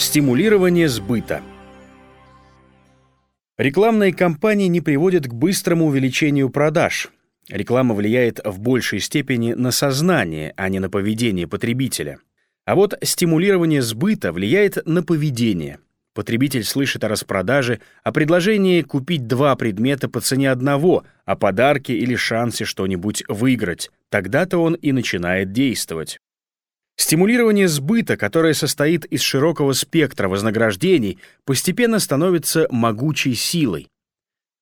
Стимулирование сбыта. Рекламные кампании не приводят к быстрому увеличению продаж. Реклама влияет в большей степени на сознание, а не на поведение потребителя. А вот стимулирование сбыта влияет на поведение. Потребитель слышит о распродаже, о предложении купить два предмета по цене одного, о подарке или шансе что-нибудь выиграть. Тогда-то он и начинает действовать. Стимулирование сбыта, которое состоит из широкого спектра вознаграждений, постепенно становится могучей силой.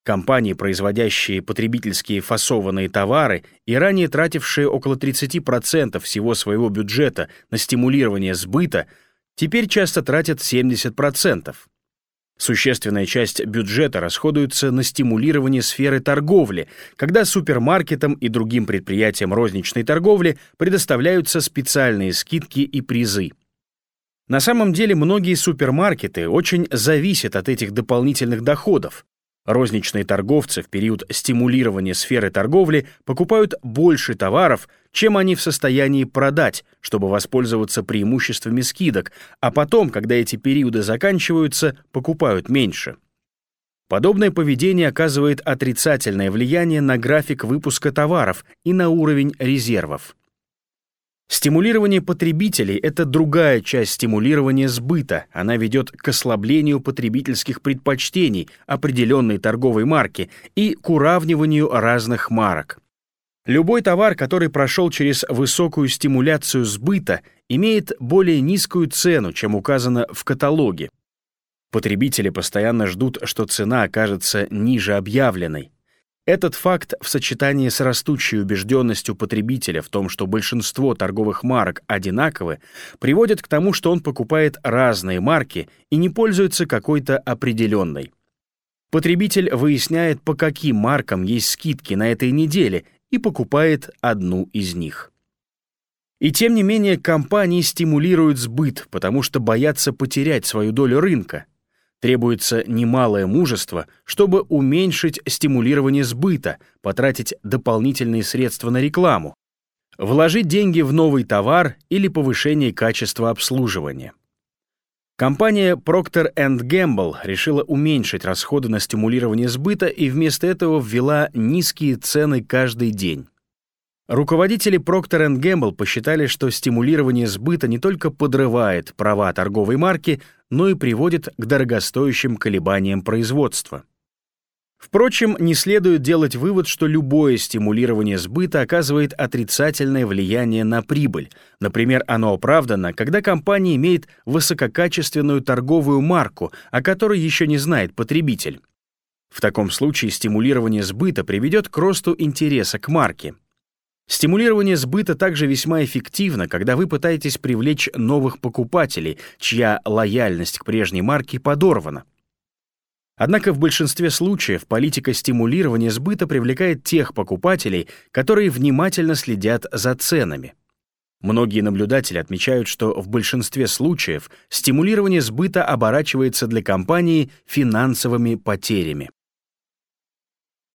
Компании, производящие потребительские фасованные товары и ранее тратившие около 30% всего своего бюджета на стимулирование сбыта, теперь часто тратят 70%. Существенная часть бюджета расходуется на стимулирование сферы торговли, когда супермаркетам и другим предприятиям розничной торговли предоставляются специальные скидки и призы. На самом деле многие супермаркеты очень зависят от этих дополнительных доходов. Розничные торговцы в период стимулирования сферы торговли покупают больше товаров, чем они в состоянии продать, чтобы воспользоваться преимуществами скидок, а потом, когда эти периоды заканчиваются, покупают меньше. Подобное поведение оказывает отрицательное влияние на график выпуска товаров и на уровень резервов. Стимулирование потребителей — это другая часть стимулирования сбыта. Она ведет к ослаблению потребительских предпочтений определенной торговой марки и к уравниванию разных марок. Любой товар, который прошел через высокую стимуляцию сбыта, имеет более низкую цену, чем указано в каталоге. Потребители постоянно ждут, что цена окажется ниже объявленной. Этот факт в сочетании с растущей убежденностью потребителя в том, что большинство торговых марок одинаковы, приводит к тому, что он покупает разные марки и не пользуется какой-то определенной. Потребитель выясняет, по каким маркам есть скидки на этой неделе и покупает одну из них. И тем не менее компании стимулируют сбыт, потому что боятся потерять свою долю рынка. Требуется немалое мужество, чтобы уменьшить стимулирование сбыта, потратить дополнительные средства на рекламу, вложить деньги в новый товар или повышение качества обслуживания. Компания Procter Gamble решила уменьшить расходы на стимулирование сбыта и вместо этого ввела низкие цены каждый день. Руководители Procter Gamble посчитали, что стимулирование сбыта не только подрывает права торговой марки, но и приводит к дорогостоящим колебаниям производства. Впрочем, не следует делать вывод, что любое стимулирование сбыта оказывает отрицательное влияние на прибыль. Например, оно оправдано, когда компания имеет высококачественную торговую марку, о которой еще не знает потребитель. В таком случае стимулирование сбыта приведет к росту интереса к марке. Стимулирование сбыта также весьма эффективно, когда вы пытаетесь привлечь новых покупателей, чья лояльность к прежней марке подорвана. Однако в большинстве случаев политика стимулирования сбыта привлекает тех покупателей, которые внимательно следят за ценами. Многие наблюдатели отмечают, что в большинстве случаев стимулирование сбыта оборачивается для компании финансовыми потерями.